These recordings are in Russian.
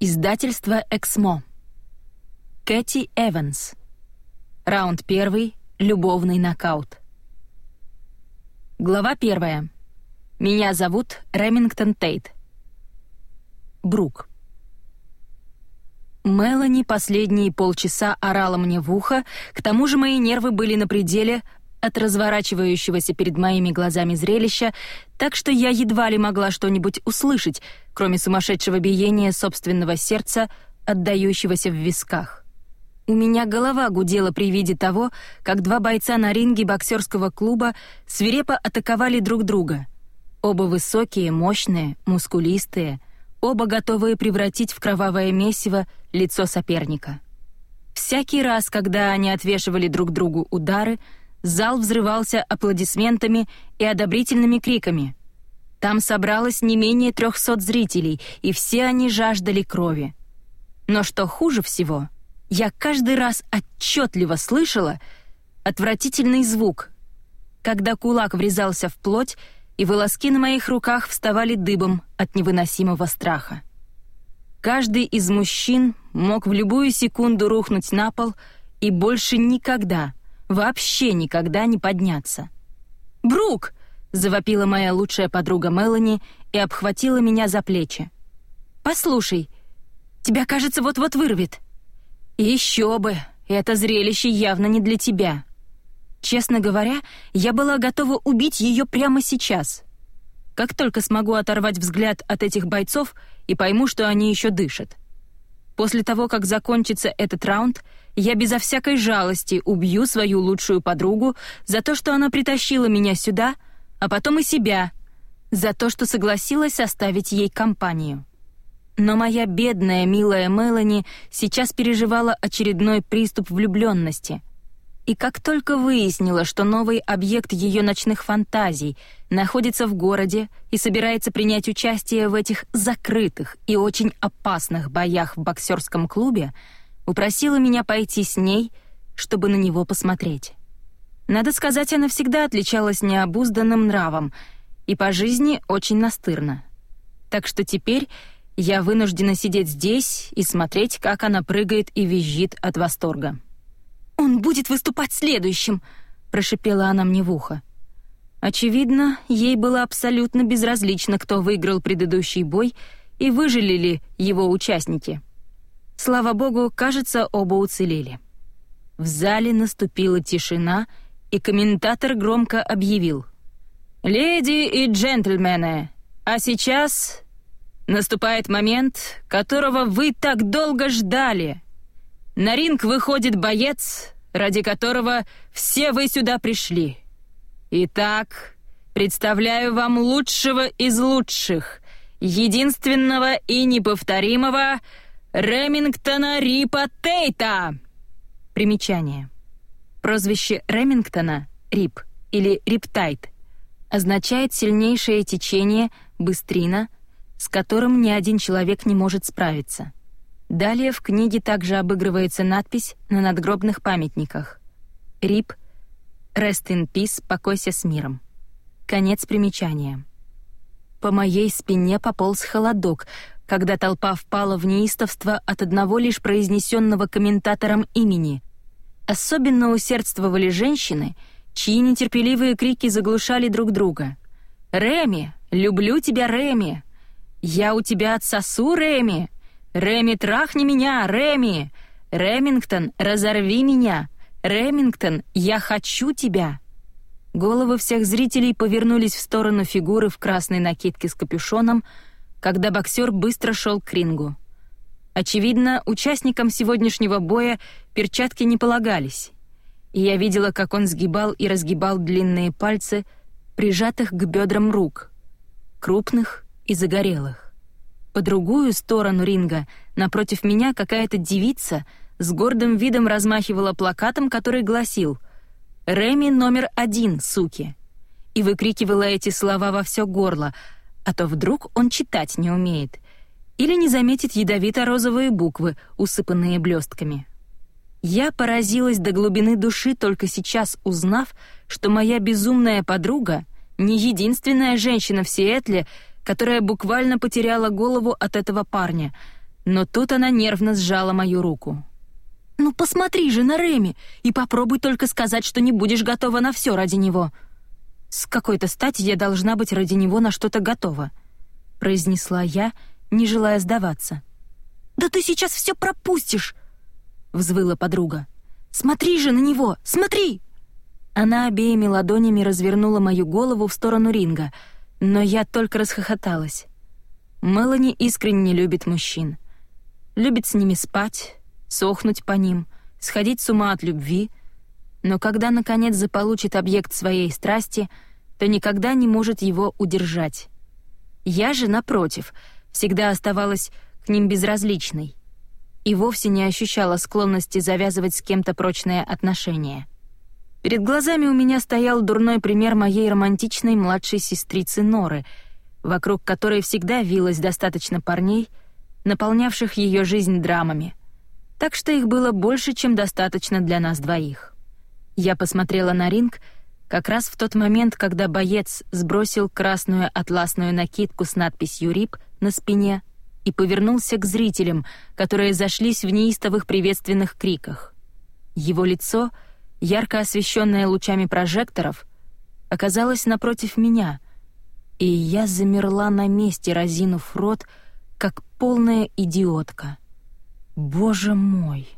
Издательство «Эксмо». Кэти Эванс. Раунд первый. Любовный нокаут. Глава первая. Меня зовут Ремингтон Тейт. Брук. Мелани последние полчаса орала мне в ухо, к тому же мои нервы были на пределе от разворачивающегося перед моими глазами зрелища, так что я едва ли могла что-нибудь услышать, кроме сумасшедшего биения собственного сердца, отдающегося в висках. У меня голова гудела при виде того, как два бойца на ринге боксерского клуба свирепо атаковали друг друга. Оба высокие, мощные, мускулистые, оба готовые превратить в кровавое месиво лицо соперника. Всякий раз, когда они отвешивали друг другу удары, зал взрывался аплодисментами и одобрительными криками. Там собралось не менее трехсот зрителей, и все они жаждали крови. Но что хуже всего, я каждый раз отчетливо слышала отвратительный звук, когда кулак врезался в плоть, и волоски на моих руках вставали дыбом от невыносимого страха. Каждый из мужчин мог в любую секунду рухнуть на пол и больше никогда — вообще никогда не подняться. «Брук!» — завопила моя лучшая подруга Мелани и обхватила меня за плечи. «Послушай, тебя, кажется, вот-вот вырвет». «Еще бы! Это зрелище явно не для тебя». Честно говоря, я была готова убить ее прямо сейчас. Как только смогу оторвать взгляд от этих бойцов и пойму, что они еще дышат. После того, как закончится этот раунд, я безо всякой жалости убью свою лучшую подругу за то, что она притащила меня сюда, а потом и себя, за то, что согласилась оставить ей компанию. Но моя бедная, милая Мелани сейчас переживала очередной приступ влюбленности — и как только выяснила, что новый объект ее ночных фантазий находится в городе и собирается принять участие в этих закрытых и очень опасных боях в боксерском клубе, упросила меня пойти с ней, чтобы на него посмотреть. Надо сказать, она всегда отличалась необузданным нравом и по жизни очень настырна. Так что теперь я вынуждена сидеть здесь и смотреть, как она прыгает и визжит от восторга. «Он будет выступать следующим», — прошипела она мне в ухо. Очевидно, ей было абсолютно безразлично, кто выиграл предыдущий бой и выжили ли его участники. Слава богу, кажется, оба уцелели. В зале наступила тишина, и комментатор громко объявил. «Леди и джентльмены, а сейчас наступает момент, которого вы так долго ждали. На ринг выходит боец, ради которого все вы сюда пришли. Итак, представляю вам лучшего из лучших, единственного и неповторимого Ремингтона Рипа Тейта. Примечание. Прозвище Ремингтона Рип или Риптайт означает сильнейшее течение, быстрина, с которым ни один человек не может справиться. Далее в книге также обыгрывается надпись на надгробных памятниках. «Рип. Rest in peace. Покойся с миром». Конец примечания. По моей спине пополз холодок, когда толпа впала в неистовство от одного лишь произнесенного комментатором имени. Особенно усердствовали женщины, чьи нетерпеливые крики заглушали друг друга. «Реми! Люблю тебя, Реми! Я у тебя отсосу, Реми! «Реми, трахни меня, Реми! Ремингтон, разорви меня! Ремингтон, я хочу тебя!» Головы всех зрителей повернулись в сторону фигуры в красной накидке с капюшоном, когда боксер быстро шел к рингу. Очевидно, участникам сегодняшнего боя перчатки не полагались, и я видела, как он сгибал и разгибал длинные пальцы, прижатых к бедрам рук, крупных и загорелых. По другую сторону ринга, напротив меня, какая-то девица с гордым видом размахивала плакатом, который гласил «Реми номер один, суки!» и выкрикивала эти слова во все горло, а то вдруг он читать не умеет или не заметит ядовито-розовые буквы, усыпанные блестками. Я поразилась до глубины души только сейчас, узнав, что моя безумная подруга — не единственная женщина в Сиэтле, которая буквально потеряла голову от этого парня, Но тут она нервно сжала мою руку. «Ну посмотри же на Реми и попробуй только сказать, что не будешь готова на все ради него». «С какой-то стати я должна быть ради него на что-то готова», — произнесла я, не желая сдаваться. «Да ты сейчас все пропустишь!» — взвыла подруга. «Смотри же на него! Смотри!» Она обеими ладонями развернула мою голову в сторону ринга, но я только расхохоталась. Мелани искренне любит мужчин. Любит с ними спать, сохнуть по ним, сходить с ума от любви, но когда, наконец, заполучит объект своей страсти, то никогда не может его удержать. Я же, напротив, всегда оставалась к ним безразличной и вовсе не ощущала склонности завязывать с кем-то прочные отношения. Перед глазами у меня стоял дурной пример моей романтичной младшей сестрицы Норы, вокруг которой всегда вилось достаточно парней, наполнявших ее жизнь драмами — так что их было больше, чем достаточно для нас двоих. Я посмотрела на ринг как раз в тот момент, когда боец сбросил красную атласную накидку с надписью «РИП» на спине и повернулся к зрителям, которые зашлись в неистовых приветственных криках. Его лицо, ярко освещенное лучами прожекторов, оказалось напротив меня, и я замерла на месте, разинув рот, как полная идиотка — Боже мой!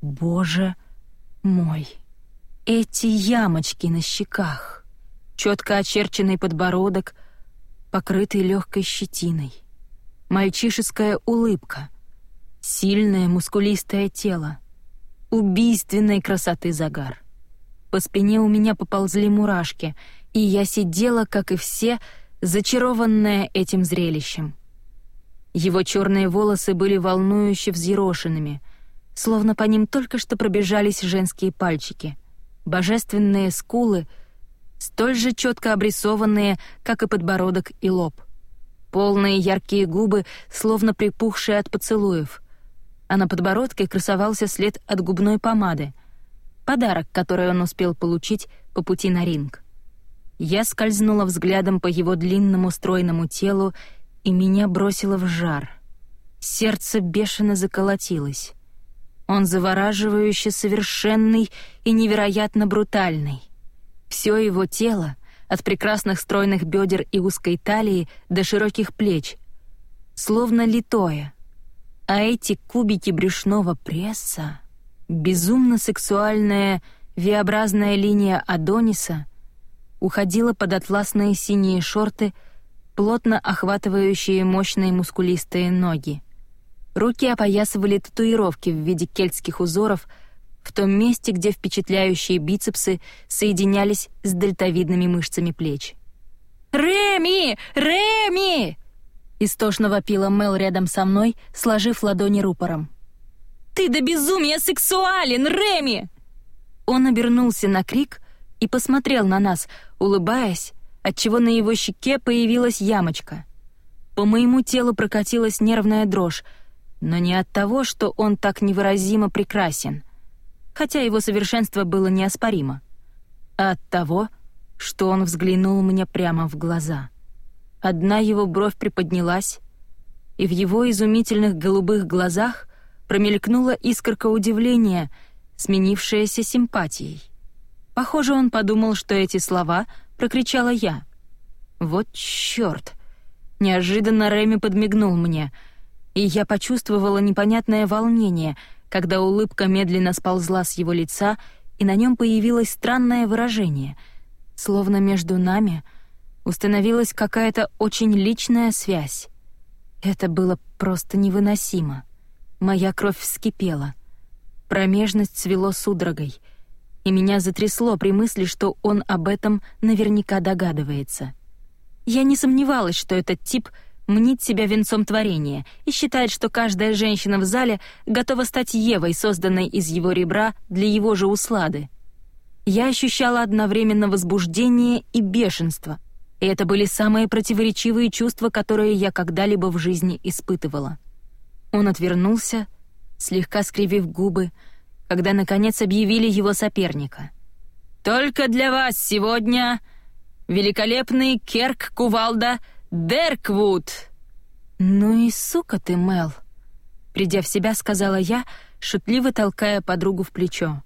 Боже мой! Эти ямочки на щеках, четко очерченный подбородок, покрытый легкой щетиной, мальчишеская улыбка, сильное мускулистое тело, убийственной красоты загар. По спине у меня поползли мурашки, и я сидела, как и все, зачарованная этим зрелищем — его черные волосы были волнующе взъерошенными, словно по ним только что пробежались женские пальчики. Божественные скулы, столь же четко обрисованные, как и подбородок и лоб. Полные яркие губы, словно припухшие от поцелуев. А на подбородке красовался след от губной помады. Подарок, который он успел получить по пути на ринг. Я скользнула взглядом по его длинному стройному телу и меня бросило в жар. Сердце бешено заколотилось. Он завораживающе совершенный и невероятно брутальный. Все его тело, от прекрасных стройных бедер и узкой талии до широких плеч, словно литое. А эти кубики брюшного пресса, безумно сексуальная V-образная линия Адониса уходила под атласные синие шорты — плотно охватывающие мощные мускулистые ноги. Руки опоясывали татуировки в виде кельтских узоров в том месте, где впечатляющие бицепсы соединялись с дельтовидными мышцами плеч. «Реми! Реми!» Истошно вопила Мел рядом со мной, сложив ладони рупором. «Ты до безумия сексуален, Реми!» Он обернулся на крик и посмотрел на нас, улыбаясь, отчего на его щеке появилась ямочка. По моему телу прокатилась нервная дрожь, но не от того, что он так невыразимо прекрасен, хотя его совершенство было неоспоримо, а от того, что он взглянул мне прямо в глаза. Одна его бровь приподнялась, и в его изумительных голубых глазах промелькнула искорка удивления, сменившаяся симпатией. Похоже, он подумал, что эти слова —— прокричала я. «Вот чёрт!» Неожиданно Реми подмигнул мне, и я почувствовала непонятное волнение, когда улыбка медленно сползла с его лица, и на нем появилось странное выражение, словно между нами установилась какая-то очень личная связь. Это было просто невыносимо. Моя кровь вскипела. Промежность свело судорогой — и меня затрясло при мысли, что он об этом наверняка догадывается. Я не сомневалась, что этот тип мнит себя венцом творения и считает, что каждая женщина в зале готова стать Евой, созданной из его ребра для его же услады. Я ощущала одновременно возбуждение и бешенство, и это были самые противоречивые чувства, которые я когда-либо в жизни испытывала. Он отвернулся, слегка скривив губы, когда, наконец, объявили его соперника. «Только для вас сегодня великолепный Керк Кувалда Дерквуд!» «Ну и сука ты, Мел!» Придя в себя, сказала я, шутливо толкая подругу в плечо.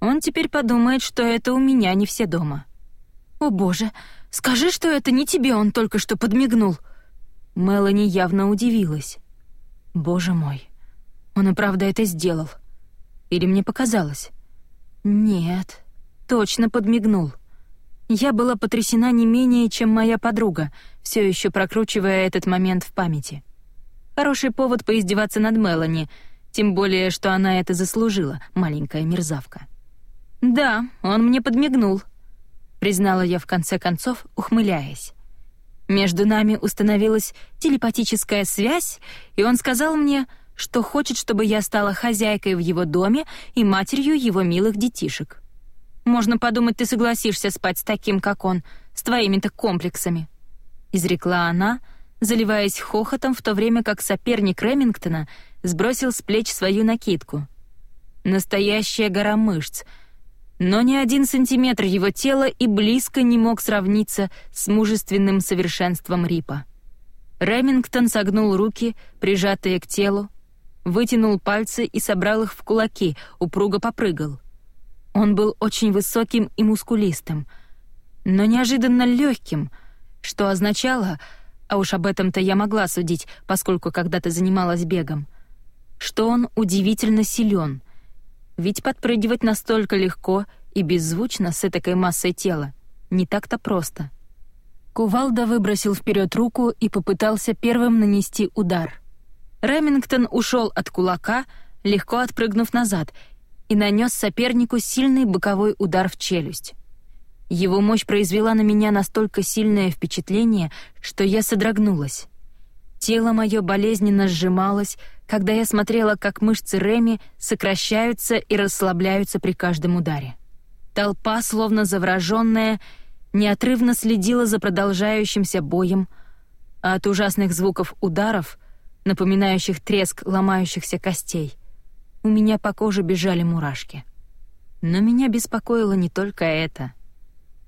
Он теперь подумает, что это у меня не все дома. О боже, скажи, что это не тебе он только что подмигнул. Мелани явно удивилась. Боже мой. Он и правда это сделал. Или мне показалось? Нет, точно подмигнул. Я была потрясена не менее, чем моя подруга, все еще прокручивая этот момент в памяти. Хороший повод поиздеваться над Мелани, тем более, что она это заслужила, маленькая мерзавка. «Да, он мне подмигнул», — признала я в конце концов, ухмыляясь. Между нами установилась телепатическая связь, и он сказал мне, что хочет, чтобы я стала хозяйкой в его доме и матерью его милых детишек. Можно подумать, ты согласишься спать с таким, как он, с твоими-то комплексами», — изрекла она, заливаясь хохотом, в то время как соперник Ремингтона сбросил с плеч свою накидку. Настоящая гора мышц, но ни один сантиметр его тела и близко не мог сравниться с мужественным совершенством Рипа. Ремингтон согнул руки, прижатые к телу, вытянул пальцы и собрал их в кулаки, упруго попрыгал. Он был очень высоким и мускулистым, но неожиданно легким, что означало, а уж об этом-то я могла судить, поскольку когда-то занималась бегом, что он удивительно силен, ведь подпрыгивать настолько легко и беззвучно с этой массой тела не так-то просто. Кувалда выбросил вперед руку и попытался первым нанести удар. Ремингтон ушел от кулака, легко отпрыгнув назад, и нанес сопернику сильный боковой удар в челюсть. Его мощь произвела на меня настолько сильное впечатление, что я содрогнулась. Тело мое болезненно сжималось, когда я смотрела, как мышцы Реми сокращаются и расслабляются при каждом ударе. Толпа, словно завраженная, неотрывно следила за продолжающимся боем, а от ужасных звуков ударов — напоминающих треск ломающихся костей. У меня по коже бежали мурашки. Но меня беспокоило не только это.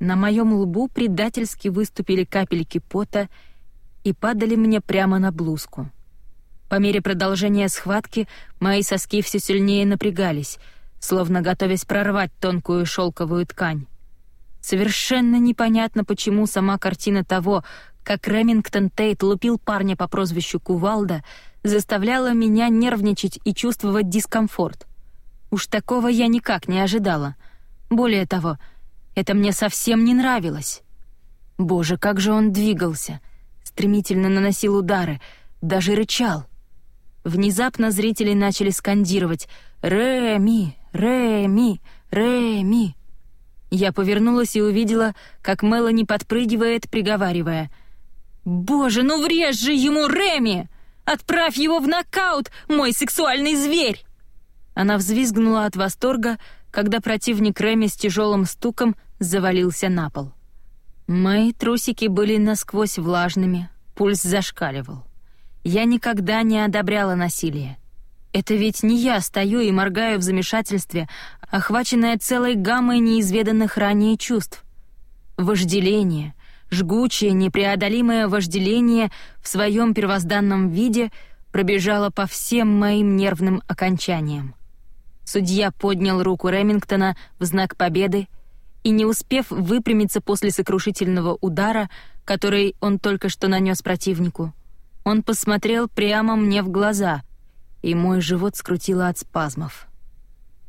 На моем лбу предательски выступили капельки пота и падали мне прямо на блузку. По мере продолжения схватки мои соски все сильнее напрягались, словно готовясь прорвать тонкую шелковую ткань. Совершенно непонятно, почему сама картина того, как Ремингтон Тейт лупил парня по прозвищу Кувалда, заставляла меня нервничать и чувствовать дискомфорт. Уж такого я никак не ожидала. Более того, это мне совсем не нравилось. Боже, как же он двигался, стремительно наносил удары, даже рычал. Внезапно зрители начали скандировать «Рэми! Рэми! Рэми!» Я повернулась и увидела, как Мелани подпрыгивает, приговаривая — «Боже, ну врежь же ему, Реми! Отправь его в нокаут, мой сексуальный зверь!» Она взвизгнула от восторга, когда противник Реми с тяжелым стуком завалился на пол. Мои трусики были насквозь влажными, пульс зашкаливал. Я никогда не одобряла насилие. Это ведь не я стою и моргаю в замешательстве, охваченная целой гаммой неизведанных ранее чувств. Вожделение, жгучее, непреодолимое вожделение в своем первозданном виде пробежало по всем моим нервным окончаниям. Судья поднял руку Ремингтона в знак победы, и, не успев выпрямиться после сокрушительного удара, который он только что нанес противнику, он посмотрел прямо мне в глаза, и мой живот скрутило от спазмов.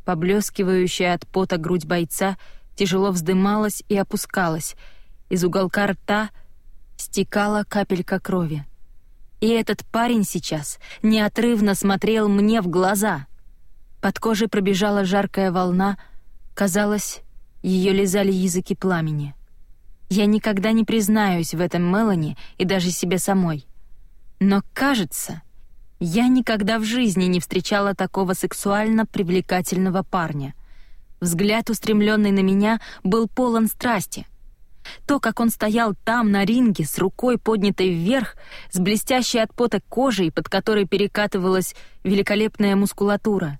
Поблескивающая от пота грудь бойца тяжело вздымалась и опускалась — из уголка рта стекала капелька крови. И этот парень сейчас неотрывно смотрел мне в глаза. Под кожей пробежала жаркая волна, казалось, ее лизали языки пламени. Я никогда не признаюсь в этом Мелани и даже себе самой. Но, кажется, я никогда в жизни не встречала такого сексуально привлекательного парня. Взгляд, устремленный на меня, был полон страсти — то, как он стоял там, на ринге, с рукой поднятой вверх, с блестящей от пота кожей, под которой перекатывалась великолепная мускулатура,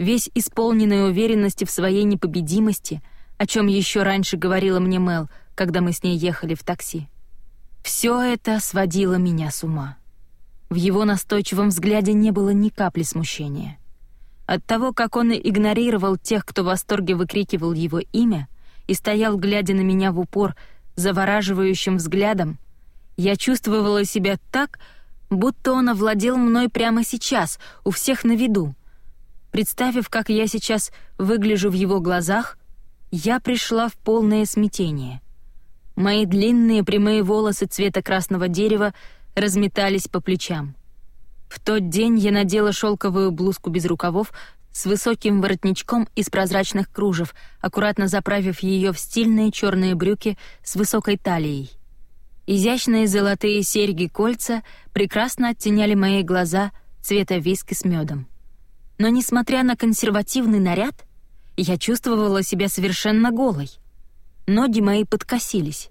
весь исполненный уверенности в своей непобедимости, о чем еще раньше говорила мне Мел, когда мы с ней ехали в такси. Все это сводило меня с ума. В его настойчивом взгляде не было ни капли смущения. От того, как он игнорировал тех, кто в восторге выкрикивал его имя, и стоял, глядя на меня в упор, завораживающим взглядом, я чувствовала себя так, будто он овладел мной прямо сейчас, у всех на виду. Представив, как я сейчас выгляжу в его глазах, я пришла в полное смятение. Мои длинные прямые волосы цвета красного дерева разметались по плечам. В тот день я надела шелковую блузку без рукавов с высоким воротничком из прозрачных кружев, аккуратно заправив ее в стильные черные брюки с высокой талией. Изящные золотые серьги-кольца прекрасно оттеняли мои глаза цвета виски с медом. Но несмотря на консервативный наряд, я чувствовала себя совершенно голой. Ноги мои подкосились.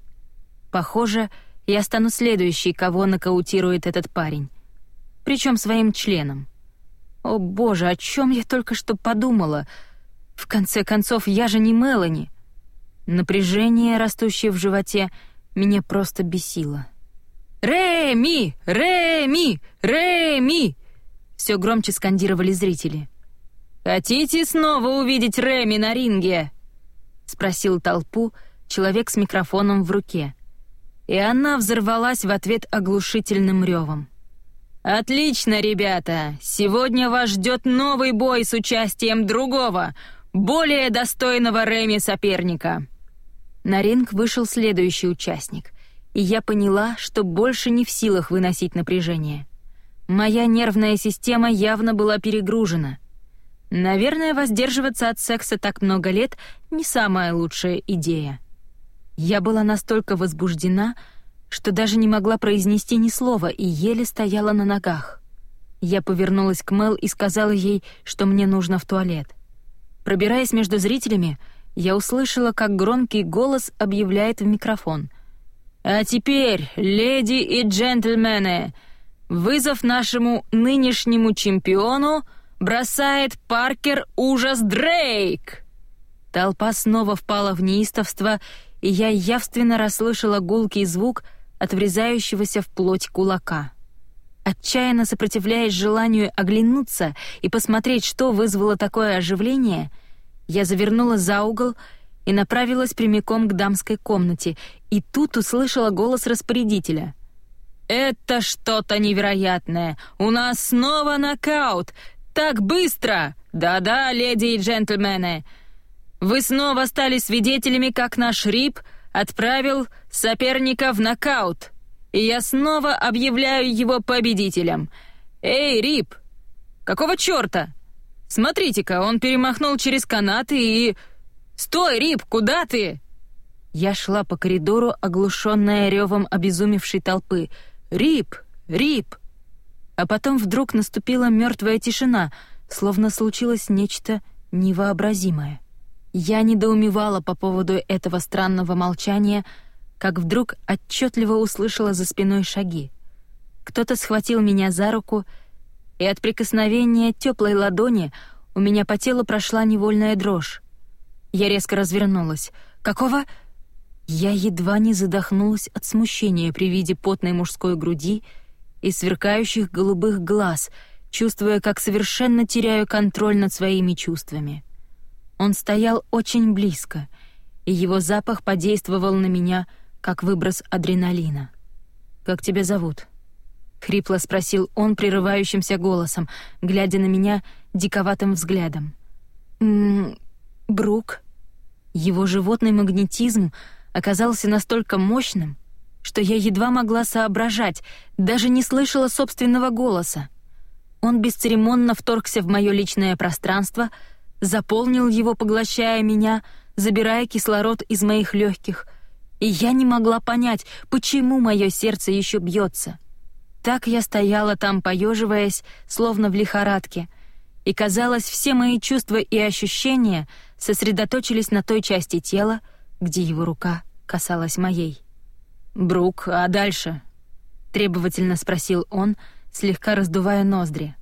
Похоже, я стану следующей, кого нокаутирует этот парень. Причем своим членом. О боже, о чем я только что подумала? В конце концов, я же не Мелани. Напряжение, растущее в животе, меня просто бесило. «Рэми! Рэми! Рэми!» Все громче скандировали зрители. «Хотите снова увидеть Рэми на ринге?» — спросил толпу человек с микрофоном в руке. И она взорвалась в ответ оглушительным ревом. «Отлично, ребята! Сегодня вас ждет новый бой с участием другого, более достойного Рэми соперника!» На ринг вышел следующий участник, и я поняла, что больше не в силах выносить напряжение. Моя нервная система явно была перегружена. Наверное, воздерживаться от секса так много лет — не самая лучшая идея. Я была настолько возбуждена, что даже не могла произнести ни слова и еле стояла на ногах. Я повернулась к Мел и сказала ей, что мне нужно в туалет. Пробираясь между зрителями, я услышала, как громкий голос объявляет в микрофон. «А теперь, леди и джентльмены, вызов нашему нынешнему чемпиону бросает Паркер Ужас Дрейк!» Толпа снова впала в неистовство, и я явственно расслышала гулкий звук — от врезающегося в плоть кулака. Отчаянно сопротивляясь желанию оглянуться и посмотреть, что вызвало такое оживление, я завернула за угол и направилась прямиком к дамской комнате, и тут услышала голос распорядителя. «Это что-то невероятное! У нас снова нокаут! Так быстро! Да-да, леди и джентльмены! Вы снова стали свидетелями, как наш Рип — отправил соперника в нокаут, и я снова объявляю его победителем. Эй, Рип, какого чёрта? Смотрите-ка, он перемахнул через канаты и... Стой, Рип, куда ты? Я шла по коридору, оглушенная ревом обезумевшей толпы. Рип, Рип. А потом вдруг наступила мертвая тишина, словно случилось нечто невообразимое. Я недоумевала по поводу этого странного молчания, как вдруг отчетливо услышала за спиной шаги. Кто-то схватил меня за руку, и от прикосновения теплой ладони у меня по телу прошла невольная дрожь. Я резко развернулась. «Какого?» Я едва не задохнулась от смущения при виде потной мужской груди и сверкающих голубых глаз, чувствуя, как совершенно теряю контроль над своими чувствами. Он стоял очень близко, и его запах подействовал на меня, как выброс адреналина. «Как тебя зовут?» — хрипло спросил он прерывающимся голосом, глядя на меня диковатым взглядом. «М -м, Брук». Его животный магнетизм оказался настолько мощным, что я едва могла соображать, даже не слышала собственного голоса. Он бесцеремонно вторгся в мое личное пространство — заполнил его, поглощая меня, забирая кислород из моих легких, и я не могла понять, почему мое сердце еще бьется. Так я стояла там, поеживаясь, словно в лихорадке, и казалось, все мои чувства и ощущения сосредоточились на той части тела, где его рука касалась моей. «Брук, а дальше?» — требовательно спросил он, слегка раздувая ноздри.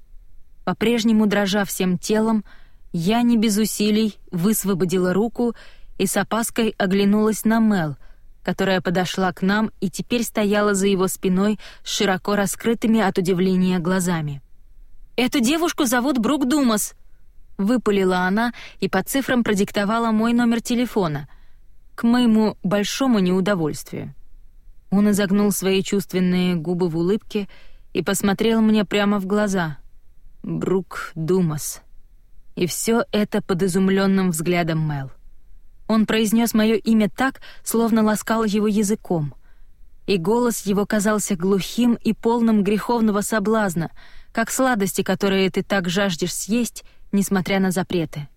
По-прежнему дрожа всем телом, я не без усилий высвободила руку и с опаской оглянулась на Мел, которая подошла к нам и теперь стояла за его спиной с широко раскрытыми от удивления глазами. «Эту девушку зовут Брук Думас», — выпалила она и по цифрам продиктовала мой номер телефона, к моему большому неудовольствию. Он изогнул свои чувственные губы в улыбке и посмотрел мне прямо в глаза. Брук Думас. И все это под изумленным взглядом Мел. Он произнес мое имя так, словно ласкал его языком. И голос его казался глухим и полным греховного соблазна, как сладости, которые ты так жаждешь съесть, несмотря на запреты.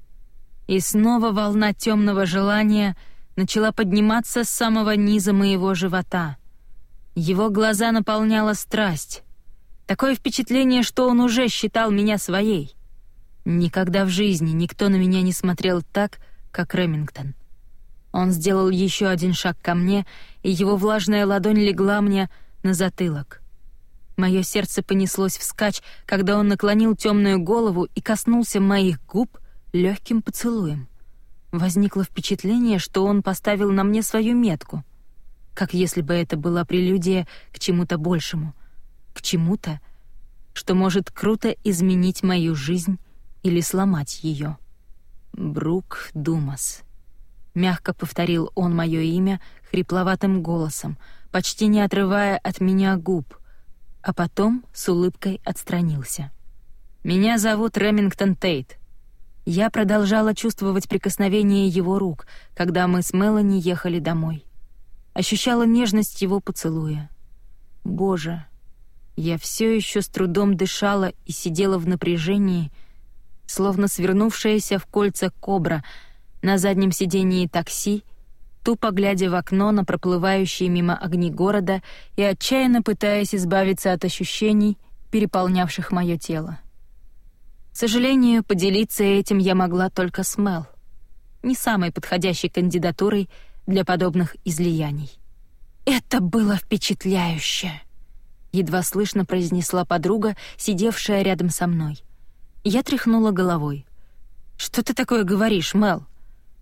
И снова волна темного желания начала подниматься с самого низа моего живота. Его глаза наполняла страсть. Такое впечатление, что он уже считал меня своей. Никогда в жизни никто на меня не смотрел так, как Ремингтон. Он сделал еще один шаг ко мне, и его влажная ладонь легла мне на затылок. Мое сердце понеслось вскачь, когда он наклонил темную голову и коснулся моих губ легким поцелуем. Возникло впечатление, что он поставил на мне свою метку, как если бы это была прелюдия к чему-то большему, к чему-то, что может круто изменить мою жизнь или сломать ее. Брук Думас. Мягко повторил он мое имя хрипловатым голосом, почти не отрывая от меня губ, а потом с улыбкой отстранился. «Меня зовут Ремингтон Тейт». Я продолжала чувствовать прикосновение его рук, когда мы с Мелани ехали домой. Ощущала нежность его поцелуя. Боже, я все еще с трудом дышала и сидела в напряжении, словно свернувшаяся в кольца кобра — на заднем сидении такси, тупо глядя в окно на проплывающие мимо огни города и отчаянно пытаясь избавиться от ощущений, переполнявших мое тело. К сожалению, поделиться этим я могла только с Мел, не самой подходящей кандидатурой для подобных излияний. «Это было впечатляюще!» — едва слышно произнесла подруга, сидевшая рядом со мной. Я тряхнула головой. «Что ты такое говоришь, Мел?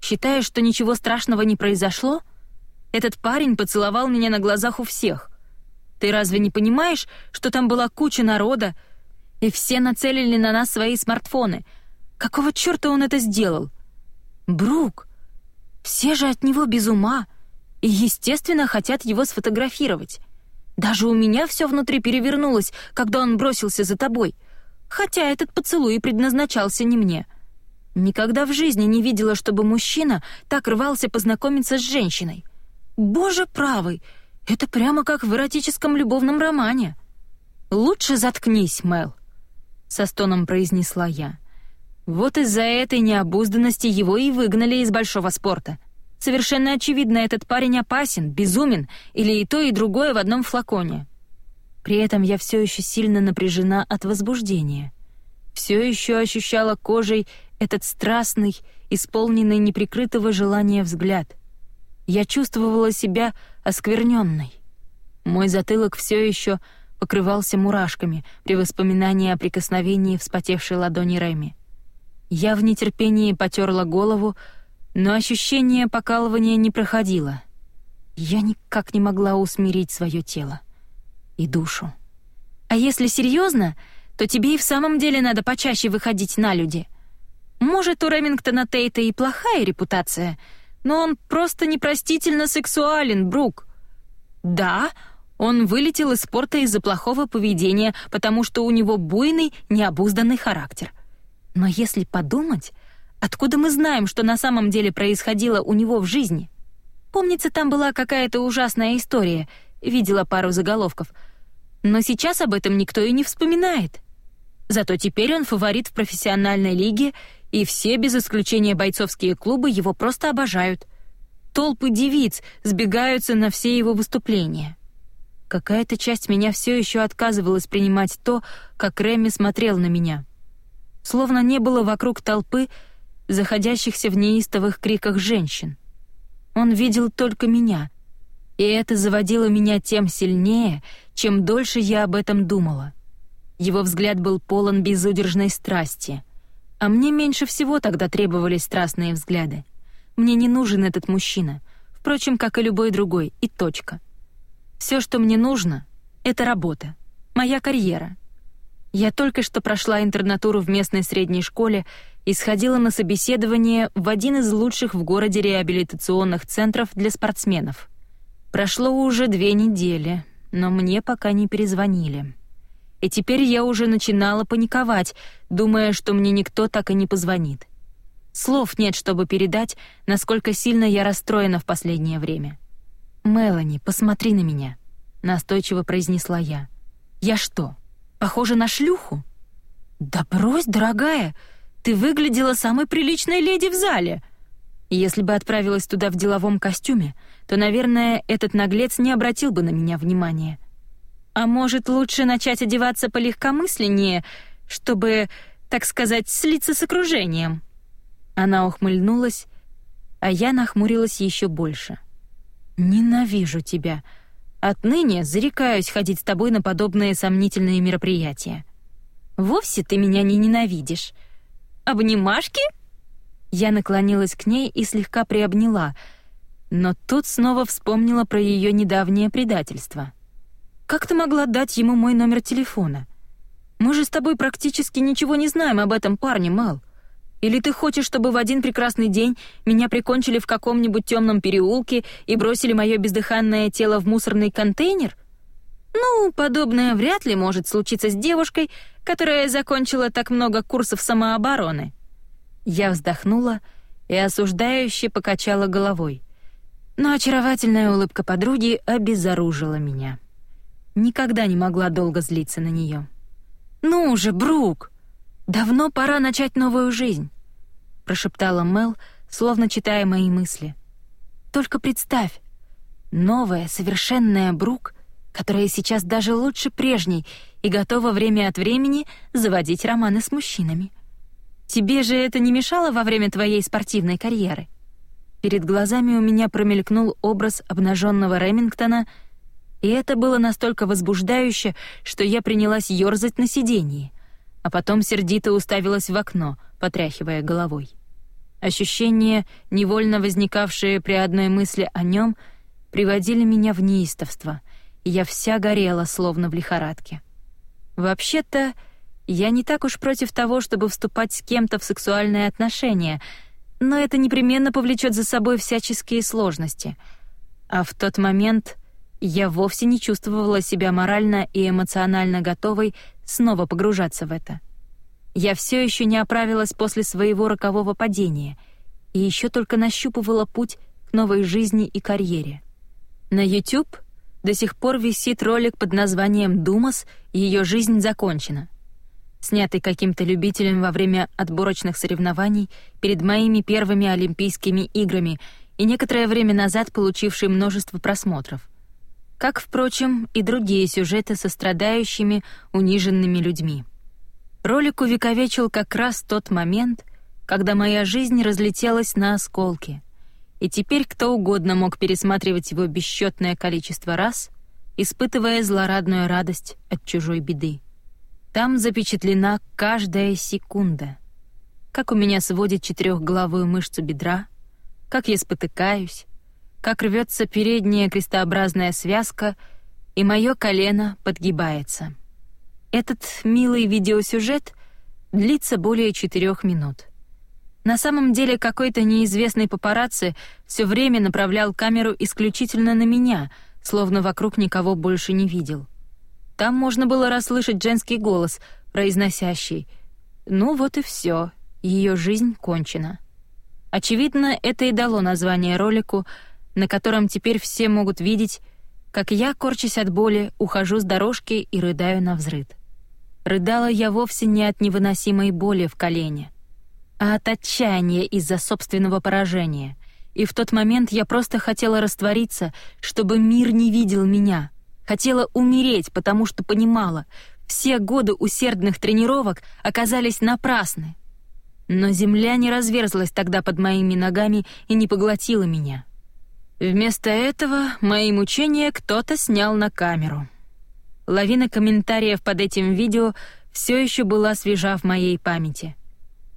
Считаешь, что ничего страшного не произошло? Этот парень поцеловал меня на глазах у всех. Ты разве не понимаешь, что там была куча народа, и все нацелили на нас свои смартфоны? Какого чёрта он это сделал? Брук, все же от него без ума и, естественно, хотят его сфотографировать. Даже у меня все внутри перевернулось, когда он бросился за тобой, хотя этот поцелуй предназначался не мне — Никогда в жизни не видела, чтобы мужчина так рвался познакомиться с женщиной. Боже правый, это прямо как в эротическом любовном романе. Лучше заткнись, Мел, со стоном произнесла я. Вот из-за этой необузданности его и выгнали из большого спорта. Совершенно очевидно, этот парень опасен, безумен или и то, и другое в одном флаконе. При этом я все еще сильно напряжена от возбуждения. Все еще ощущала кожей этот страстный, исполненный неприкрытого желания взгляд. Я чувствовала себя оскверненной. Мой затылок все еще покрывался мурашками при воспоминании о прикосновении вспотевшей ладони Реми. Я в нетерпении потерла голову, но ощущение покалывания не проходило. Я никак не могла усмирить свое тело и душу. А если серьезно, то тебе и в самом деле надо почаще выходить на люди — может, у Ремингтона Тейта и плохая репутация, но он просто непростительно сексуален, Брук. Да, он вылетел из спорта из-за плохого поведения, потому что у него буйный, необузданный характер. Но если подумать, откуда мы знаем, что на самом деле происходило у него в жизни? Помнится, там была какая-то ужасная история, видела пару заголовков. Но сейчас об этом никто и не вспоминает. Зато теперь он фаворит в профессиональной лиге и все, без исключения бойцовские клубы, его просто обожают. Толпы девиц сбегаются на все его выступления. Какая-то часть меня все еще отказывалась принимать то, как Реми смотрел на меня. Словно не было вокруг толпы заходящихся в неистовых криках женщин. Он видел только меня, и это заводило меня тем сильнее, чем дольше я об этом думала. Его взгляд был полон безудержной страсти — а мне меньше всего тогда требовались страстные взгляды. Мне не нужен этот мужчина. Впрочем, как и любой другой, и точка. Все, что мне нужно, — это работа, моя карьера. Я только что прошла интернатуру в местной средней школе и сходила на собеседование в один из лучших в городе реабилитационных центров для спортсменов. Прошло уже две недели, но мне пока не перезвонили. И теперь я уже начинала паниковать, думая, что мне никто так и не позвонит. Слов нет, чтобы передать, насколько сильно я расстроена в последнее время. «Мелани, посмотри на меня», — настойчиво произнесла я. «Я что, похожа на шлюху?» «Да брось, дорогая, ты выглядела самой приличной леди в зале!» Если бы отправилась туда в деловом костюме, то, наверное, этот наглец не обратил бы на меня внимания. А может, лучше начать одеваться полегкомысленнее, чтобы, так сказать, слиться с окружением?» Она ухмыльнулась, а я нахмурилась еще больше. «Ненавижу тебя. Отныне зарекаюсь ходить с тобой на подобные сомнительные мероприятия. Вовсе ты меня не ненавидишь. Обнимашки?» Я наклонилась к ней и слегка приобняла, но тут снова вспомнила про ее недавнее предательство. «Как ты могла дать ему мой номер телефона? Мы же с тобой практически ничего не знаем об этом парне, Мэл. Или ты хочешь, чтобы в один прекрасный день меня прикончили в каком-нибудь темном переулке и бросили мое бездыханное тело в мусорный контейнер? Ну, подобное вряд ли может случиться с девушкой, которая закончила так много курсов самообороны. Я вздохнула и осуждающе покачала головой. Но очаровательная улыбка подруги обезоружила меня. Никогда не могла долго злиться на нее. «Ну же, Брук! Давно пора начать новую жизнь!» прошептала Мел, словно читая мои мысли. «Только представь, новая, совершенная Брук, которая сейчас даже лучше прежней и готова время от времени заводить романы с мужчинами. Тебе же это не мешало во время твоей спортивной карьеры? Перед глазами у меня промелькнул образ обнаженного Ремингтона, и это было настолько возбуждающе, что я принялась ёрзать на сиденье, а потом сердито уставилась в окно, потряхивая головой. Ощущения, невольно возникавшие при одной мысли о нем, приводили меня в неистовство, и я вся горела, словно в лихорадке. Вообще-то, я не так уж против того, чтобы вступать с кем-то в сексуальные отношения, но это непременно повлечет за собой всяческие сложности. А в тот момент я вовсе не чувствовала себя морально и эмоционально готовой снова погружаться в это. Я все еще не оправилась после своего рокового падения и еще только нащупывала путь к новой жизни и карьере. На YouTube до сих пор висит ролик под названием «Думас. Ее жизнь закончена», снятый каким-то любителем во время отборочных соревнований перед моими первыми Олимпийскими играми и некоторое время назад получивший множество просмотров. Как, впрочем, и другие сюжеты со страдающими, униженными людьми. Ролик увековечил как раз тот момент, когда моя жизнь разлетелась на осколки, и теперь кто угодно мог пересматривать его бесчетное количество раз, испытывая злорадную радость от чужой беды. Там запечатлена каждая секунда. Как у меня сводит четырехглавую мышцу бедра, как я спотыкаюсь, как рвется передняя крестообразная связка, и мое колено подгибается. Этот милый видеосюжет длится более четырех минут. На самом деле какой-то неизвестный папарацци все время направлял камеру исключительно на меня, словно вокруг никого больше не видел. Там можно было расслышать женский голос, произносящий «Ну вот и все, ее жизнь кончена». Очевидно, это и дало название ролику, на котором теперь все могут видеть, как я, корчась от боли, ухожу с дорожки и рыдаю на взрыд. Рыдала я вовсе не от невыносимой боли в колене, а от отчаяния из-за собственного поражения. И в тот момент я просто хотела раствориться, чтобы мир не видел меня — Хотела умереть, потому что понимала, все годы усердных тренировок оказались напрасны. Но земля не разверзлась тогда под моими ногами и не поглотила меня. Вместо этого мои мучения кто-то снял на камеру. Лавина комментариев под этим видео все еще была свежа в моей памяти.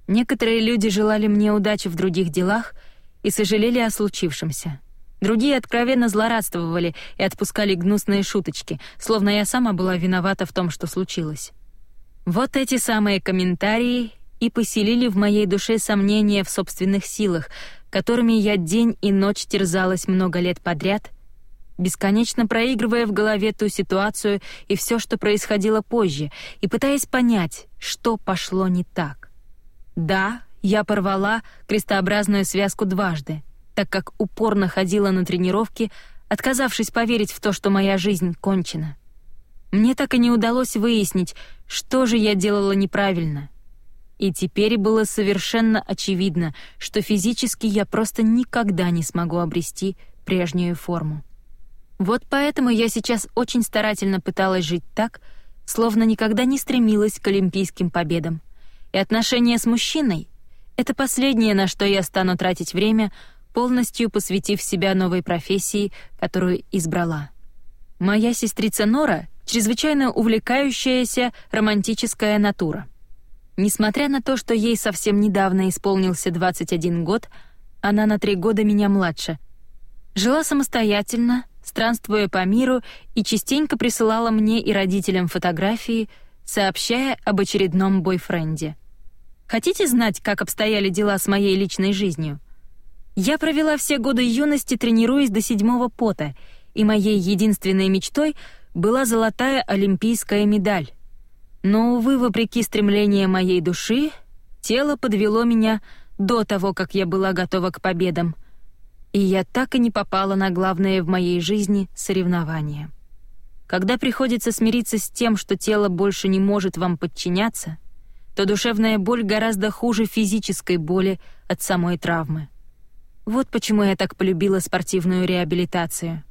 Некоторые люди желали мне удачи в других делах и сожалели о случившемся. Другие откровенно злорадствовали и отпускали гнусные шуточки, словно я сама была виновата в том, что случилось. Вот эти самые комментарии и поселили в моей душе сомнения в собственных силах, которыми я день и ночь терзалась много лет подряд, бесконечно проигрывая в голове ту ситуацию и все, что происходило позже, и пытаясь понять, что пошло не так. Да, я порвала крестообразную связку дважды — так как упорно ходила на тренировки, отказавшись поверить в то, что моя жизнь кончена. Мне так и не удалось выяснить, что же я делала неправильно. И теперь было совершенно очевидно, что физически я просто никогда не смогу обрести прежнюю форму. Вот поэтому я сейчас очень старательно пыталась жить так, словно никогда не стремилась к олимпийским победам. И отношения с мужчиной — это последнее, на что я стану тратить время — полностью посвятив себя новой профессии, которую избрала. Моя сестрица Нора — чрезвычайно увлекающаяся романтическая натура. Несмотря на то, что ей совсем недавно исполнился 21 год, она на три года меня младше. Жила самостоятельно, странствуя по миру и частенько присылала мне и родителям фотографии, сообщая об очередном бойфренде. Хотите знать, как обстояли дела с моей личной жизнью? Я провела все годы юности, тренируясь до седьмого пота, и моей единственной мечтой была золотая олимпийская медаль. Но, увы, вопреки стремлениям моей души, тело подвело меня до того, как я была готова к победам, и я так и не попала на главное в моей жизни соревнование. Когда приходится смириться с тем, что тело больше не может вам подчиняться, то душевная боль гораздо хуже физической боли от самой травмы. Вот почему я так полюбила спортивную реабилитацию.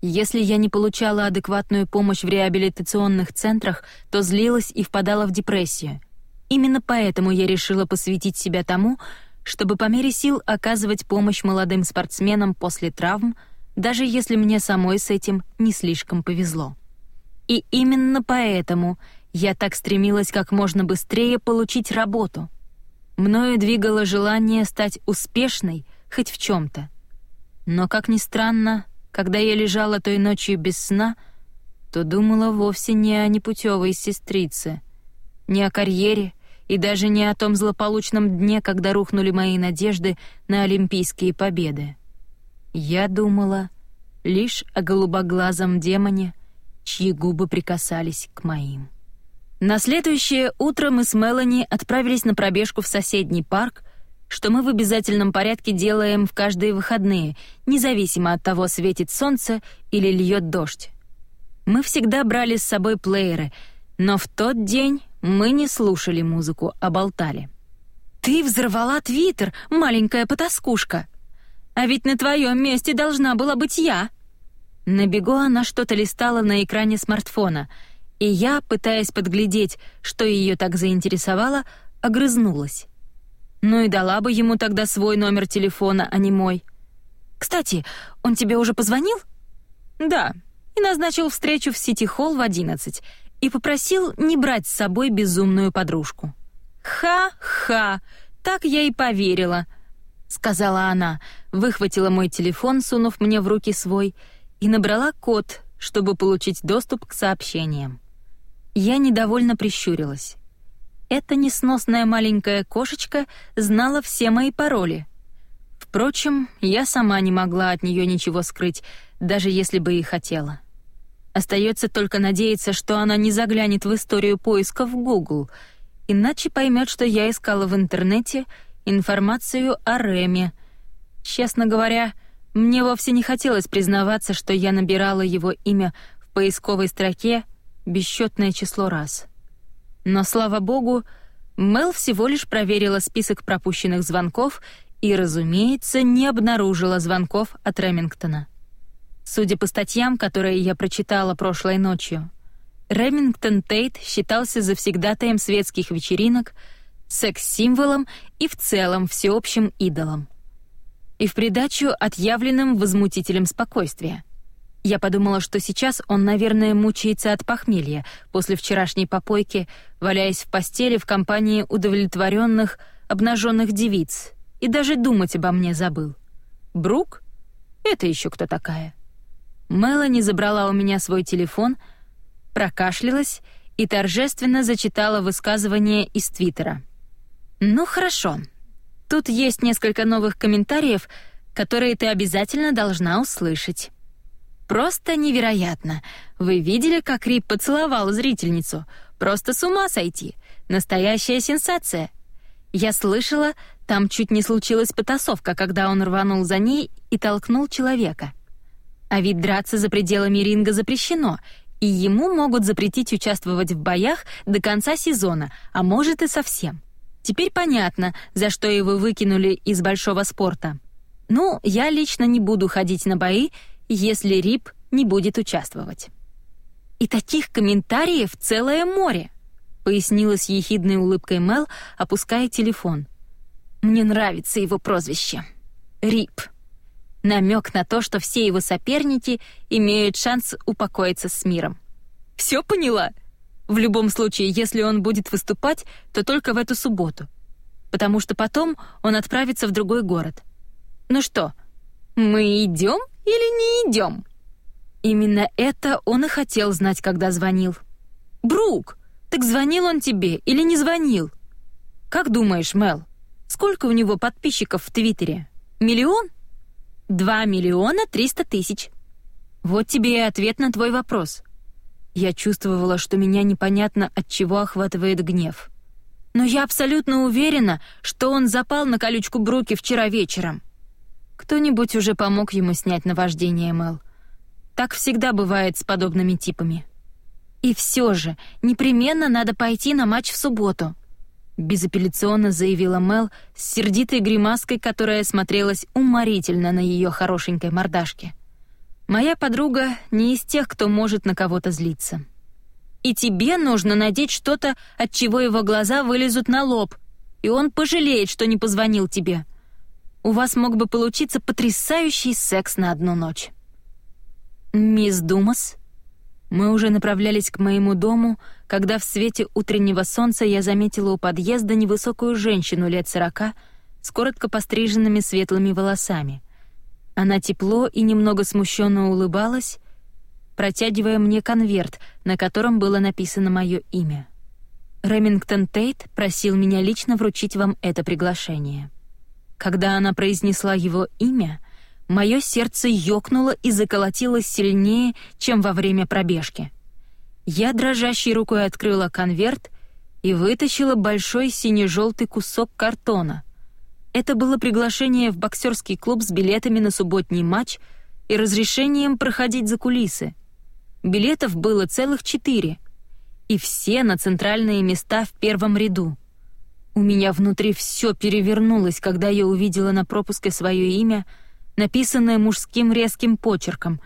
Если я не получала адекватную помощь в реабилитационных центрах, то злилась и впадала в депрессию. Именно поэтому я решила посвятить себя тому, чтобы по мере сил оказывать помощь молодым спортсменам после травм, даже если мне самой с этим не слишком повезло. И именно поэтому я так стремилась как можно быстрее получить работу. Мною двигало желание стать успешной — хоть в чем-то. Но, как ни странно, когда я лежала той ночью без сна, то думала вовсе не о непутевой сестрице, не о карьере и даже не о том злополучном дне, когда рухнули мои надежды на олимпийские победы. Я думала лишь о голубоглазом демоне, чьи губы прикасались к моим. На следующее утро мы с Мелани отправились на пробежку в соседний парк, что мы в обязательном порядке делаем в каждые выходные, независимо от того, светит солнце или льет дождь. Мы всегда брали с собой плееры, но в тот день мы не слушали музыку, а болтали. «Ты взорвала Твиттер, маленькая потаскушка! А ведь на твоем месте должна была быть я!» На бегу она что-то листала на экране смартфона, и я, пытаясь подглядеть, что ее так заинтересовало, огрызнулась. Ну и дала бы ему тогда свой номер телефона, а не мой. Кстати, он тебе уже позвонил? Да, и назначил встречу в Сити-холл в 11 и попросил не брать с собой безумную подружку. Ха-ха, так я и поверила, сказала она, выхватила мой телефон, сунув мне в руки свой, и набрала код, чтобы получить доступ к сообщениям. Я недовольно прищурилась эта несносная маленькая кошечка знала все мои пароли. Впрочем, я сама не могла от нее ничего скрыть, даже если бы и хотела. Остается только надеяться, что она не заглянет в историю поиска в Google, иначе поймет, что я искала в интернете информацию о Реме. Честно говоря, мне вовсе не хотелось признаваться, что я набирала его имя в поисковой строке бесчетное число раз. Но, слава богу, Мел всего лишь проверила список пропущенных звонков и, разумеется, не обнаружила звонков от Ремингтона. Судя по статьям, которые я прочитала прошлой ночью, Ремингтон Тейт считался завсегдатаем светских вечеринок, секс-символом и в целом всеобщим идолом. И в придачу отъявленным возмутителем спокойствия. Я подумала, что сейчас он, наверное, мучается от похмелья после вчерашней попойки, валяясь в постели в компании удовлетворенных, обнаженных девиц, и даже думать обо мне забыл. Брук? Это еще кто такая? Мелани забрала у меня свой телефон, прокашлялась и торжественно зачитала высказывание из Твиттера. «Ну хорошо. Тут есть несколько новых комментариев, которые ты обязательно должна услышать. Просто невероятно. Вы видели, как Рип поцеловал зрительницу? Просто с ума сойти. Настоящая сенсация. Я слышала, там чуть не случилась потасовка, когда он рванул за ней и толкнул человека. А ведь драться за пределами ринга запрещено, и ему могут запретить участвовать в боях до конца сезона, а может и совсем. Теперь понятно, за что его выкинули из большого спорта. Ну, я лично не буду ходить на бои, если Рип не будет участвовать. И таких комментариев целое море, пояснила с ехидной улыбкой Мел, опуская телефон. Мне нравится его прозвище. Рип. Намек на то, что все его соперники имеют шанс упокоиться с миром. Все поняла? В любом случае, если он будет выступать, то только в эту субботу. Потому что потом он отправится в другой город. Ну что, мы идем или не идем? Именно это он и хотел знать, когда звонил. Брук, так звонил он тебе или не звонил? Как думаешь, Мел? Сколько у него подписчиков в Твиттере? Миллион? Два миллиона триста тысяч. Вот тебе и ответ на твой вопрос. Я чувствовала, что меня непонятно от чего охватывает гнев. Но я абсолютно уверена, что он запал на колючку Бруки вчера вечером. Кто-нибудь уже помог ему снять наваждение, Мел. Так всегда бывает с подобными типами. И все же, непременно надо пойти на матч в субботу безапелляционно заявила Мел с сердитой гримаской, которая смотрелась уморительно на ее хорошенькой мордашке. Моя подруга не из тех, кто может на кого-то злиться. И тебе нужно надеть что-то, от чего его глаза вылезут на лоб, и он пожалеет, что не позвонил тебе. У вас мог бы получиться потрясающий секс на одну ночь. Мисс Думас мы уже направлялись к моему дому, когда в свете утреннего солнца я заметила у подъезда невысокую женщину лет сорока с коротко постриженными светлыми волосами. Она тепло и немного смущенно улыбалась, протягивая мне конверт, на котором было написано мое имя. Ремингтон Тейт просил меня лично вручить вам это приглашение. Когда она произнесла его имя, Мое сердце ёкнуло и заколотилось сильнее, чем во время пробежки. Я дрожащей рукой открыла конверт и вытащила большой сине-желтый кусок картона. Это было приглашение в боксерский клуб с билетами на субботний матч и разрешением проходить за кулисы. Билетов было целых четыре, и все на центральные места в первом ряду. У меня внутри все перевернулось, когда я увидела на пропуске свое имя — написанное мужским резким почерком,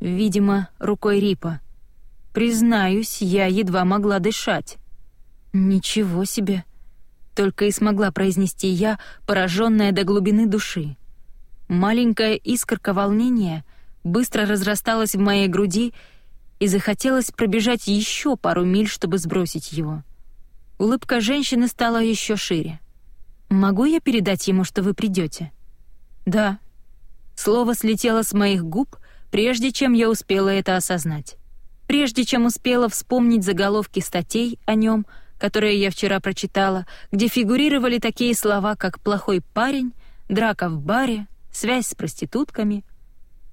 видимо, рукой Рипа. Признаюсь, я едва могла дышать. Ничего себе, только и смогла произнести я, пораженная до глубины души. Маленькая искорка волнения быстро разрасталась в моей груди, и захотелось пробежать еще пару миль, чтобы сбросить его. Улыбка женщины стала еще шире. Могу я передать ему, что вы придете? Да, Слово слетело с моих губ, прежде чем я успела это осознать. Прежде чем успела вспомнить заголовки статей о нем, которые я вчера прочитала, где фигурировали такие слова, как «плохой парень», «драка в баре», «связь с проститутками».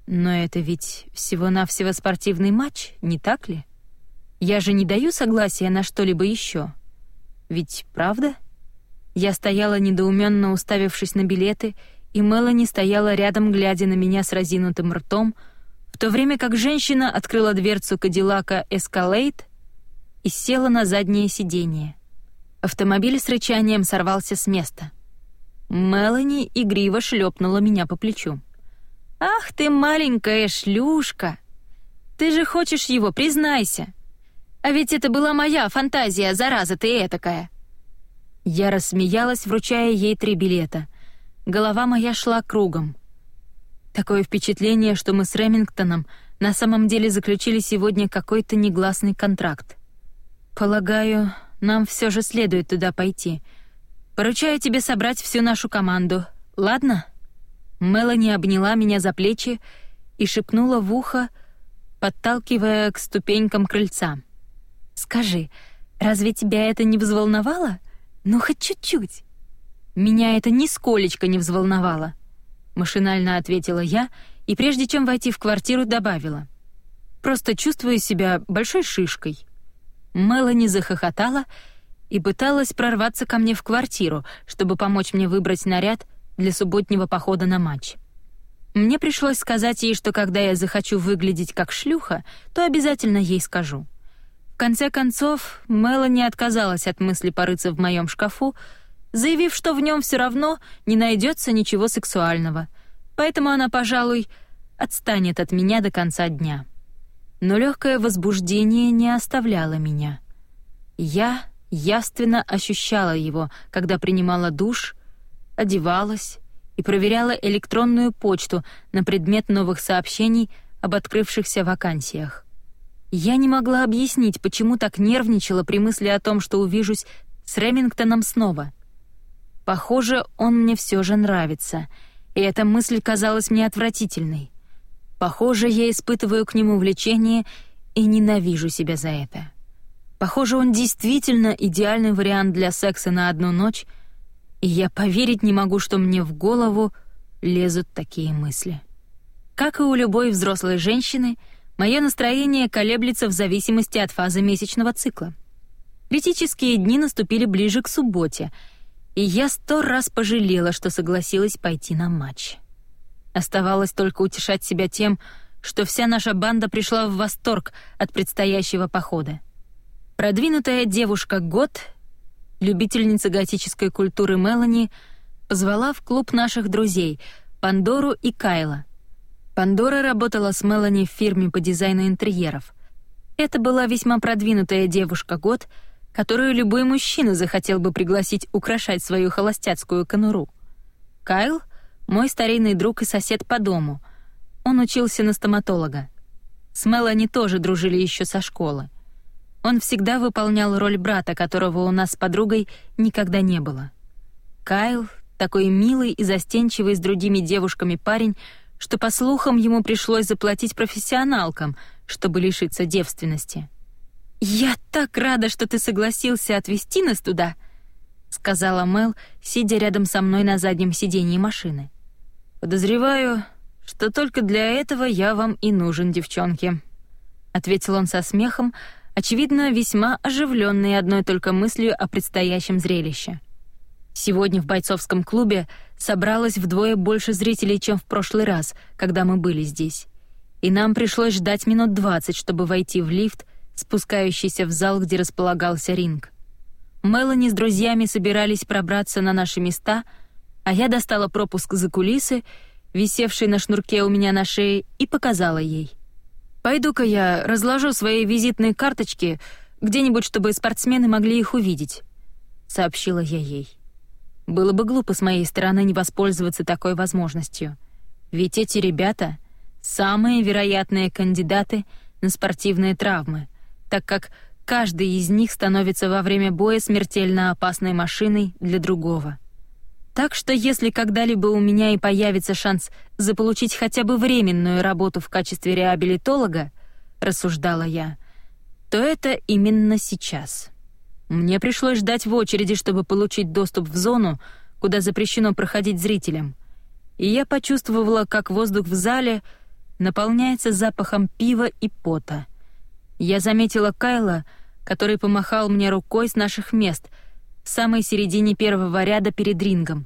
Но это ведь всего-навсего спортивный матч, не так ли? Я же не даю согласия на что-либо еще. Ведь правда? Я стояла недоуменно уставившись на билеты и Мелани стояла рядом, глядя на меня с разинутым ртом, в то время как женщина открыла дверцу Кадиллака Escalade и села на заднее сиденье. Автомобиль с рычанием сорвался с места. Мелани игриво шлепнула меня по плечу. «Ах ты, маленькая шлюшка! Ты же хочешь его, признайся! А ведь это была моя фантазия, зараза ты этакая!» Я рассмеялась, вручая ей три билета — Голова моя шла кругом. Такое впечатление, что мы с Ремингтоном на самом деле заключили сегодня какой-то негласный контракт. Полагаю, нам все же следует туда пойти. Поручаю тебе собрать всю нашу команду, ладно? Мелани обняла меня за плечи и шепнула в ухо, подталкивая к ступенькам крыльца. «Скажи, разве тебя это не взволновало? Ну, хоть чуть-чуть». «Меня это нисколечко не взволновало», — машинально ответила я и прежде чем войти в квартиру, добавила. «Просто чувствую себя большой шишкой». Мелани захохотала и пыталась прорваться ко мне в квартиру, чтобы помочь мне выбрать наряд для субботнего похода на матч. Мне пришлось сказать ей, что когда я захочу выглядеть как шлюха, то обязательно ей скажу. В конце концов, Мелани отказалась от мысли порыться в моем шкафу, заявив, что в нем все равно не найдется ничего сексуального. Поэтому она, пожалуй, отстанет от меня до конца дня. Но легкое возбуждение не оставляло меня. Я явственно ощущала его, когда принимала душ, одевалась, и проверяла электронную почту на предмет новых сообщений об открывшихся вакансиях. Я не могла объяснить, почему так нервничала при мысли о том, что увижусь с Ремингтоном снова. Похоже, он мне все же нравится, и эта мысль казалась мне отвратительной. Похоже, я испытываю к нему влечение и ненавижу себя за это. Похоже, он действительно идеальный вариант для секса на одну ночь — и я поверить не могу, что мне в голову лезут такие мысли. Как и у любой взрослой женщины, мое настроение колеблется в зависимости от фазы месячного цикла. Критические дни наступили ближе к субботе, и я сто раз пожалела, что согласилась пойти на матч. Оставалось только утешать себя тем, что вся наша банда пришла в восторг от предстоящего похода. Продвинутая девушка Год любительница готической культуры Мелани, позвала в клуб наших друзей Пандору и Кайла. Пандора работала с Мелани в фирме по дизайну интерьеров. Это была весьма продвинутая девушка год, которую любой мужчина захотел бы пригласить украшать свою холостяцкую конуру. Кайл — мой старинный друг и сосед по дому. Он учился на стоматолога. С Мелани тоже дружили еще со школы. Он всегда выполнял роль брата, которого у нас с подругой никогда не было. Кайл — такой милый и застенчивый с другими девушками парень, что, по слухам, ему пришлось заплатить профессионалкам, чтобы лишиться девственности. «Я так рада, что ты согласился отвезти нас туда», — сказала Мел, сидя рядом со мной на заднем сиденье машины. «Подозреваю, что только для этого я вам и нужен, девчонки», — ответил он со смехом, — очевидно, весьма оживленный одной только мыслью о предстоящем зрелище. Сегодня в бойцовском клубе собралось вдвое больше зрителей, чем в прошлый раз, когда мы были здесь. И нам пришлось ждать минут двадцать, чтобы войти в лифт, спускающийся в зал, где располагался ринг. Мелани с друзьями собирались пробраться на наши места, а я достала пропуск за кулисы, висевший на шнурке у меня на шее, и показала ей — Пойду-ка я разложу свои визитные карточки где-нибудь, чтобы спортсмены могли их увидеть», — сообщила я ей. Было бы глупо с моей стороны не воспользоваться такой возможностью. Ведь эти ребята — самые вероятные кандидаты на спортивные травмы, так как каждый из них становится во время боя смертельно опасной машиной для другого. Так что если когда-либо у меня и появится шанс заполучить хотя бы временную работу в качестве реабилитолога, рассуждала я, то это именно сейчас. Мне пришлось ждать в очереди, чтобы получить доступ в зону, куда запрещено проходить зрителям. И я почувствовала, как воздух в зале наполняется запахом пива и пота. Я заметила Кайла, который помахал мне рукой с наших мест — в самой середине первого ряда перед рингом,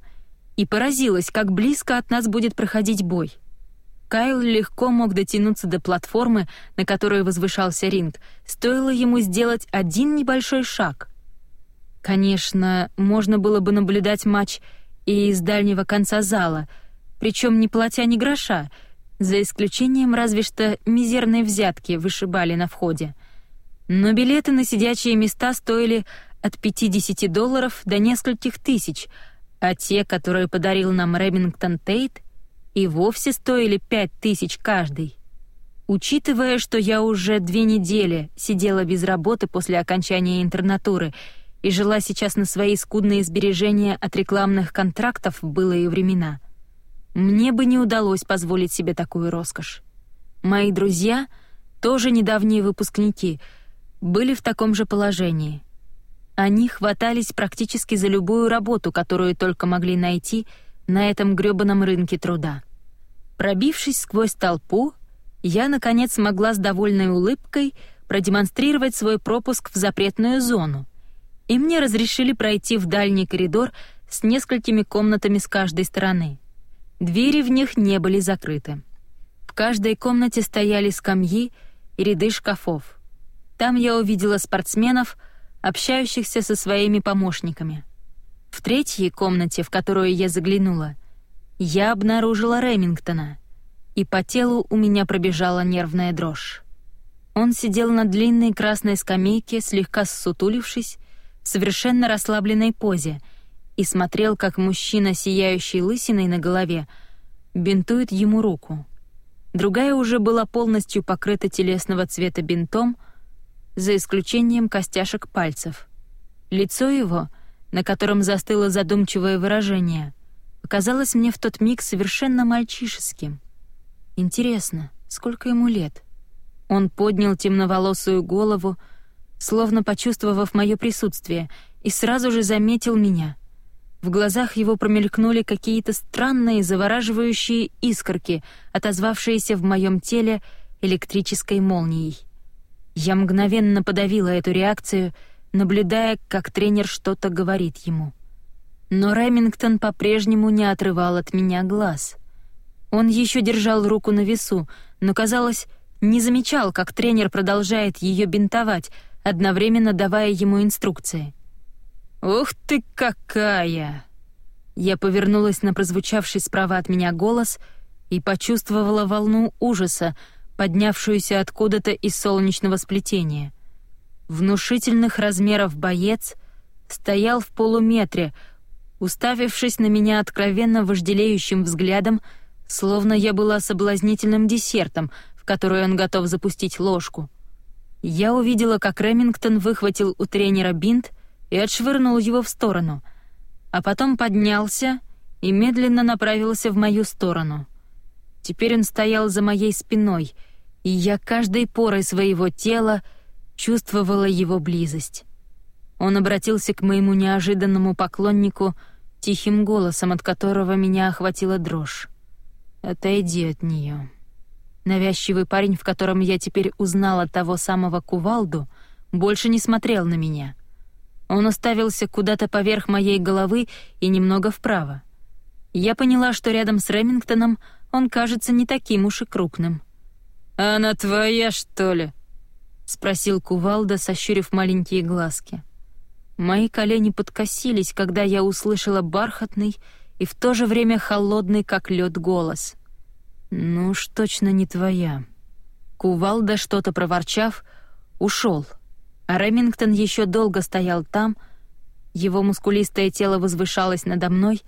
и поразилась, как близко от нас будет проходить бой. Кайл легко мог дотянуться до платформы, на которой возвышался ринг, стоило ему сделать один небольшой шаг. Конечно, можно было бы наблюдать матч и из дальнего конца зала, причем не платя ни гроша, за исключением разве что мизерной взятки вышибали на входе. Но билеты на сидячие места стоили от 50 долларов до нескольких тысяч, а те, которые подарил нам Ремингтон Тейт, и вовсе стоили пять тысяч каждый. Учитывая, что я уже две недели сидела без работы после окончания интернатуры и жила сейчас на свои скудные сбережения от рекламных контрактов в былые времена, Мне бы не удалось позволить себе такую роскошь. Мои друзья, тоже недавние выпускники, были в таком же положении. Они хватались практически за любую работу, которую только могли найти на этом грёбаном рынке труда. Пробившись сквозь толпу, я, наконец, смогла с довольной улыбкой продемонстрировать свой пропуск в запретную зону, и мне разрешили пройти в дальний коридор с несколькими комнатами с каждой стороны. Двери в них не были закрыты. В каждой комнате стояли скамьи и ряды шкафов. Там я увидела спортсменов, общающихся со своими помощниками. В третьей комнате, в которую я заглянула, я обнаружила Ремингтона, и по телу у меня пробежала нервная дрожь. Он сидел на длинной красной скамейке, слегка ссутулившись, в совершенно расслабленной позе, и смотрел, как мужчина, сияющий лысиной на голове, бинтует ему руку. Другая уже была полностью покрыта телесного цвета бинтом, за исключением костяшек пальцев. Лицо его, на котором застыло задумчивое выражение, показалось мне в тот миг совершенно мальчишеским. Интересно, сколько ему лет? Он поднял темноволосую голову, словно почувствовав мое присутствие, и сразу же заметил меня. В глазах его промелькнули какие-то странные завораживающие искорки, отозвавшиеся в моем теле электрической молнией. Я мгновенно подавила эту реакцию, наблюдая, как тренер что-то говорит ему. Но Ремингтон по-прежнему не отрывал от меня глаз. Он еще держал руку на весу, но, казалось, не замечал, как тренер продолжает ее бинтовать, одновременно давая ему инструкции. «Ух ты какая!» Я повернулась на прозвучавший справа от меня голос и почувствовала волну ужаса, поднявшуюся откуда-то из солнечного сплетения. Внушительных размеров боец стоял в полуметре, уставившись на меня откровенно вожделеющим взглядом, словно я была соблазнительным десертом, в который он готов запустить ложку. Я увидела, как Ремингтон выхватил у тренера бинт и отшвырнул его в сторону, а потом поднялся и медленно направился в мою сторону. Теперь он стоял за моей спиной — и я каждой порой своего тела чувствовала его близость. Он обратился к моему неожиданному поклоннику тихим голосом, от которого меня охватила дрожь. «Отойди от нее». Навязчивый парень, в котором я теперь узнала того самого кувалду, больше не смотрел на меня. Он уставился куда-то поверх моей головы и немного вправо. Я поняла, что рядом с Ремингтоном он кажется не таким уж и крупным — «Она твоя, что ли?» — спросил Кувалда, сощурив маленькие глазки. Мои колени подкосились, когда я услышала бархатный и в то же время холодный, как лед, голос. «Ну уж точно не твоя». Кувалда, что-то проворчав, ушел, а Ремингтон еще долго стоял там, его мускулистое тело возвышалось надо мной,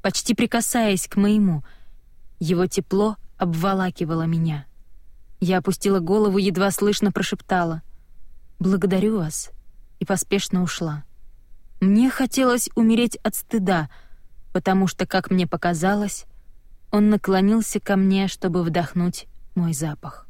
почти прикасаясь к моему. Его тепло обволакивало меня. Я опустила голову, едва слышно прошептала «Благодарю вас» и поспешно ушла. Мне хотелось умереть от стыда, потому что, как мне показалось, он наклонился ко мне, чтобы вдохнуть мой запах.